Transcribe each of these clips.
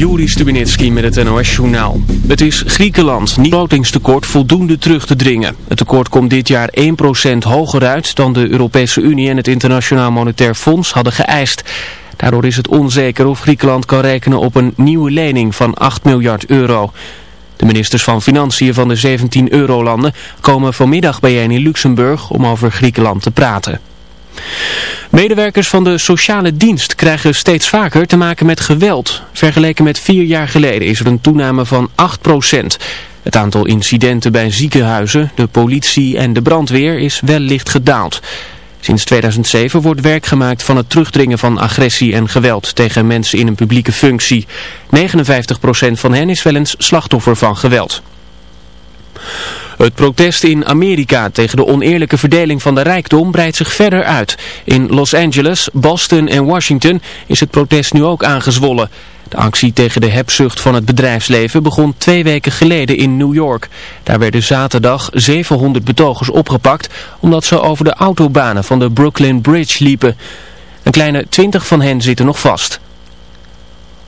Juri Stubinitski met het NOS-journaal. Het is Griekenland niet begrotingstekort voldoende terug te dringen. Het tekort komt dit jaar 1% hoger uit dan de Europese Unie en het Internationaal Monetair Fonds hadden geëist. Daardoor is het onzeker of Griekenland kan rekenen op een nieuwe lening van 8 miljard euro. De ministers van Financiën van de 17 eurolanden komen vanmiddag bijeen in Luxemburg om over Griekenland te praten. Medewerkers van de sociale dienst krijgen steeds vaker te maken met geweld. Vergeleken met vier jaar geleden is er een toename van 8%. Het aantal incidenten bij ziekenhuizen, de politie en de brandweer is wel licht gedaald. Sinds 2007 wordt werk gemaakt van het terugdringen van agressie en geweld tegen mensen in een publieke functie. 59% van hen is wel eens slachtoffer van geweld. Het protest in Amerika tegen de oneerlijke verdeling van de rijkdom breidt zich verder uit. In Los Angeles, Boston en Washington is het protest nu ook aangezwollen. De actie tegen de hebzucht van het bedrijfsleven begon twee weken geleden in New York. Daar werden zaterdag 700 betogers opgepakt omdat ze over de autobanen van de Brooklyn Bridge liepen. Een kleine 20 van hen zitten nog vast.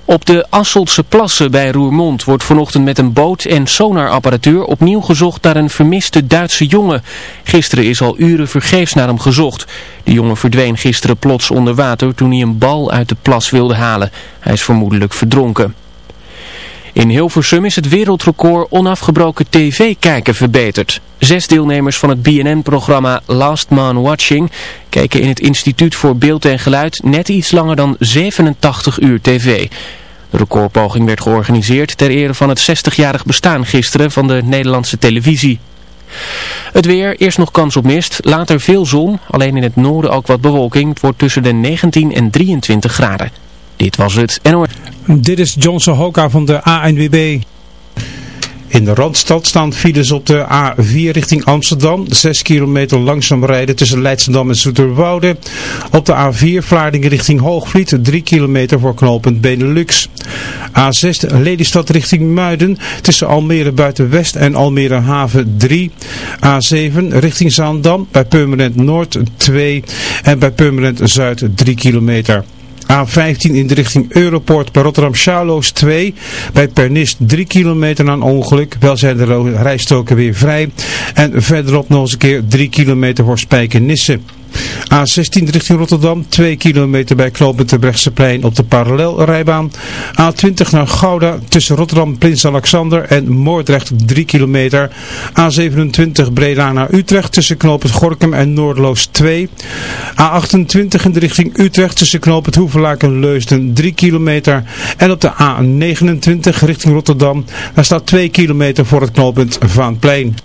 Op de Asseltse plassen bij Roermond wordt vanochtend met een boot en sonarapparatuur opnieuw gezocht naar een vermiste Duitse jongen. Gisteren is al uren vergeefs naar hem gezocht. De jongen verdween gisteren plots onder water toen hij een bal uit de plas wilde halen. Hij is vermoedelijk verdronken. In Hilversum is het wereldrecord onafgebroken tv-kijken verbeterd. Zes deelnemers van het BNN-programma Last Man Watching keken in het Instituut voor Beeld en Geluid net iets langer dan 87 uur tv. De recordpoging werd georganiseerd ter ere van het 60-jarig bestaan gisteren van de Nederlandse televisie. Het weer, eerst nog kans op mist, later veel zon, alleen in het noorden ook wat bewolking. Het wordt tussen de 19 en 23 graden. Dit was het. Dit is Johnson Hoka van de ANWB. In de Randstad staan files op de A4 richting Amsterdam. 6 kilometer langzaam rijden tussen Leidschendam en Zoeterwoude. Op de A4 Vlaardingen richting Hoogvliet. 3 kilometer voor knooppunt Benelux. A6 Lelystad richting Muiden. Tussen Almere Buitenwest en Almere Haven 3. A7 richting Zaandam. Bij Permanent Noord 2. En bij Permanent Zuid 3 kilometer. A15 in de richting Europort bij Rotterdam Charloes 2. Bij Pernis 3 kilometer na een ongeluk. Wel zijn de rijstoken weer vrij. En verderop nog eens een keer 3 kilometer voor Spijkenisse. A16 richting Rotterdam, 2 kilometer bij Knooppunt Brechtseplein op de parallelrijbaan. A20 naar Gouda tussen Rotterdam, Prins Alexander en Moordrecht 3 kilometer. A27 Breda naar Utrecht tussen Knooppunt Gorkum en Noordloos 2. A28 in de richting Utrecht tussen Knooppunt Hoevelaak en Leusden 3 kilometer. En op de A29 richting Rotterdam, daar staat 2 kilometer voor het knooppunt Vaanplein.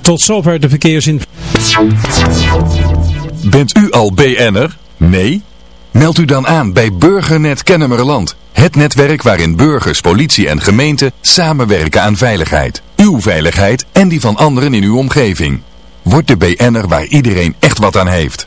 Tot zover de verkeersinformatie. Bent u al BN'er? Nee? Meld u dan aan bij Burgernet Kennemerland. Het netwerk waarin burgers, politie en gemeente samenwerken aan veiligheid. Uw veiligheid en die van anderen in uw omgeving. Word de BN'er waar iedereen echt wat aan heeft.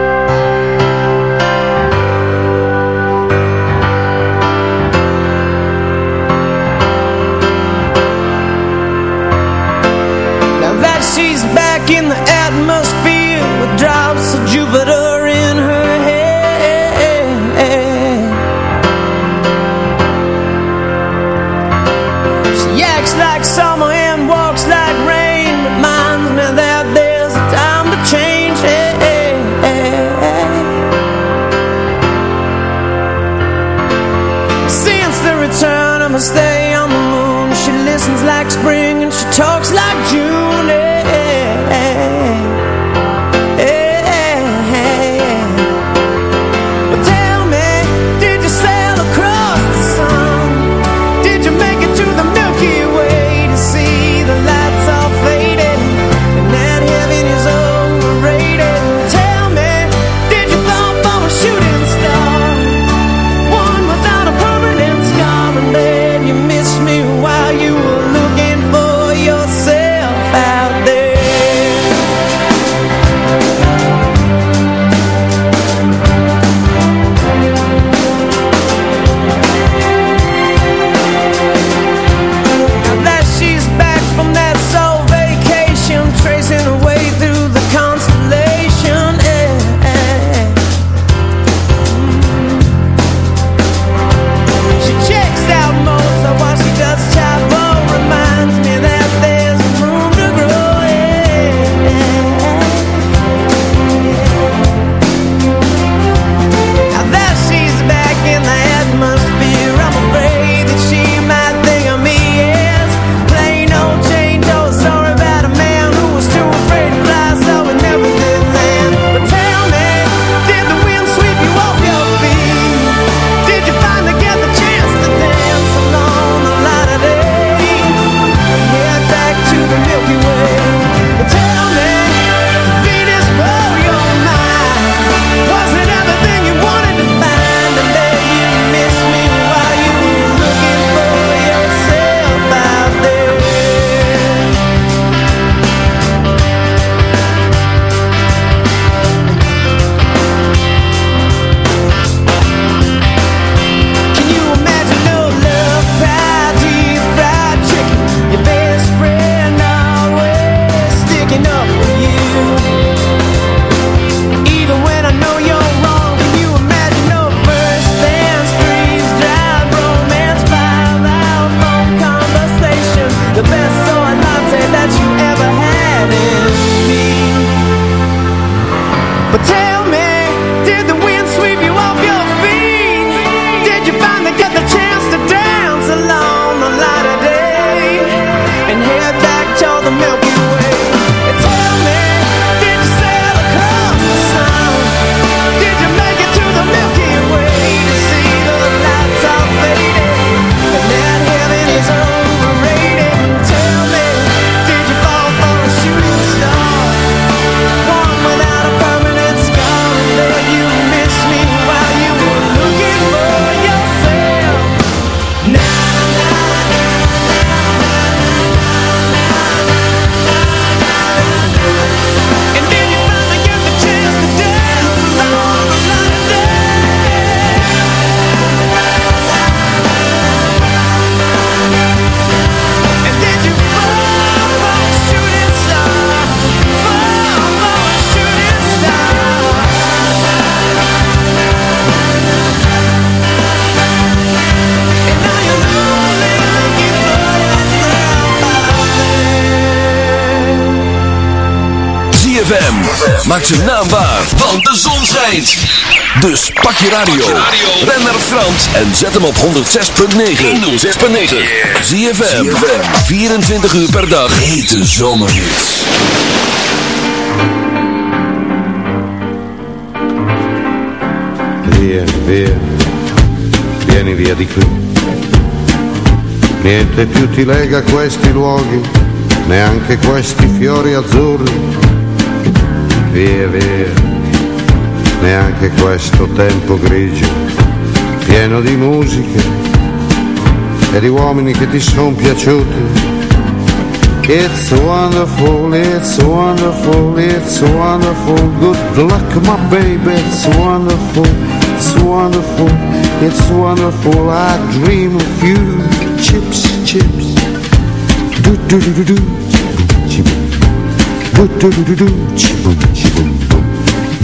In the atmosphere Naambaar van want de zon schijnt. Dus pak je radio, ren naar Frans en zet hem op 106.9. 106.9. Zie je 24 uur per dag. Hete zomerhits. Via, via, vieni via di qui. Niente più ti lega questi luoghi, neanche questi fiori azzurri via via, neanche questo tempo grigio, pieno di musiche e di uomini che ti sono piaciuti. It's wonderful, it's wonderful, it's wonderful. Good luck, my baby, it's wonderful, it's wonderful, it's wonderful. I dream of you, chips, chips. Do do do do do, chip, do do do do do.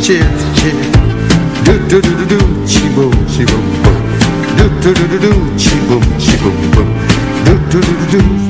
chips, chips. Do do do do do, chi boom, chi boom boom. Do do do do do, chi boom, chi boom boom. Do do do do do.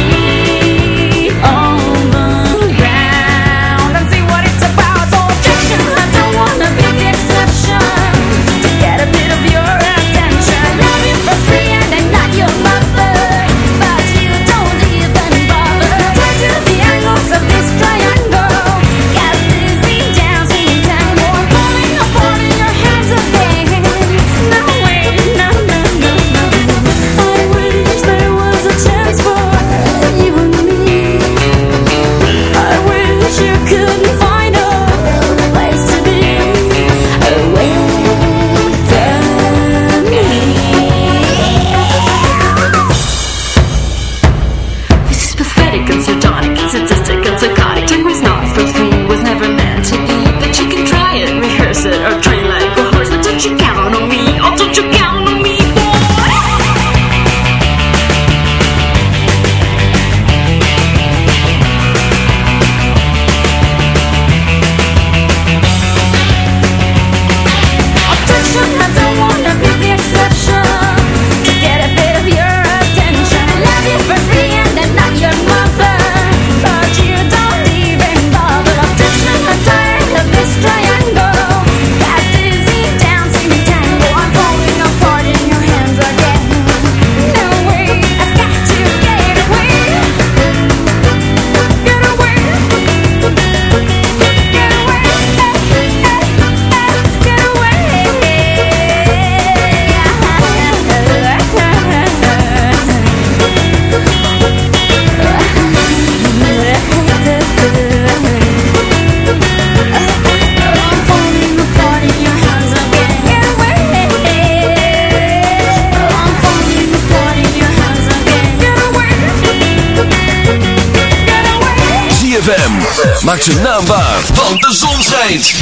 Maak zijn naam waar, want de zon schijnt.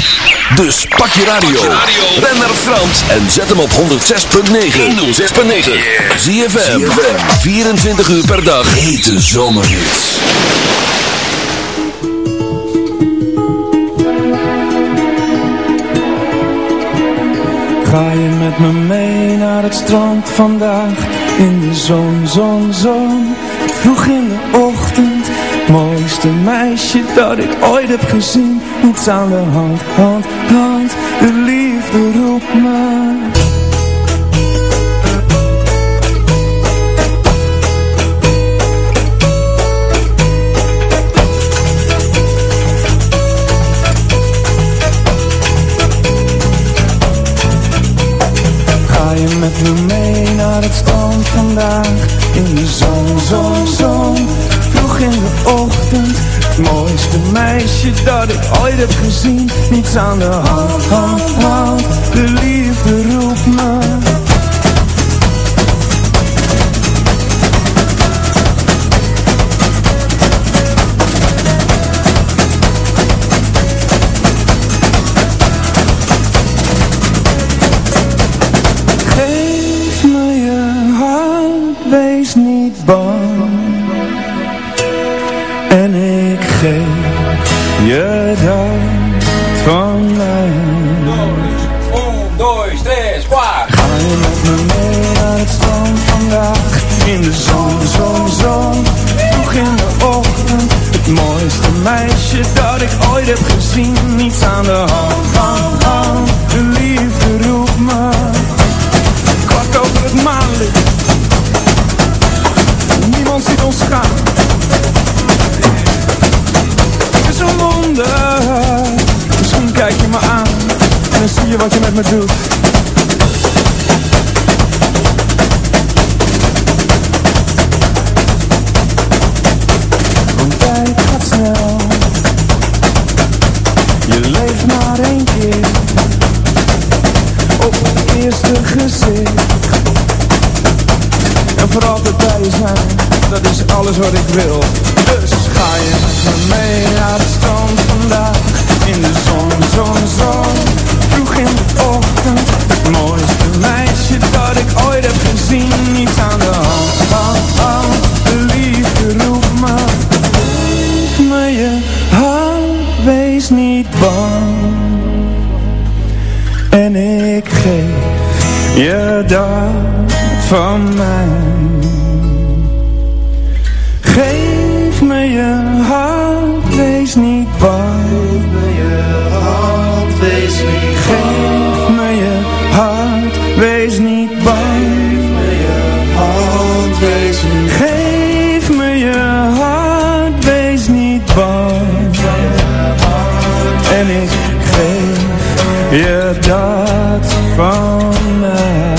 Dus pak je radio. Ben naar Frans en zet hem op 106.9. 106.9. Zie je 24 uur per dag. Hete zomerhits. Ga je met me mee naar het strand vandaag? In de zon, zon, zon. Vroeg in de oorlog. Mooiste meisje dat ik ooit heb gezien. Niets aan de hand, hand, hand Geef me je hart, wees niet bang. En ik geef je van mij. Ga je met me mee naar het strand vandaag? In de zon, zon, zon. Vroeg in de ochtend. Het mooiste meisje dat ik ooit heb gezien. Niets aan de hand. van haar. Het is een wonder. Misschien kijk je me aan en dan zie je wat je met me doet. That's what ik wil Yeah, dots from now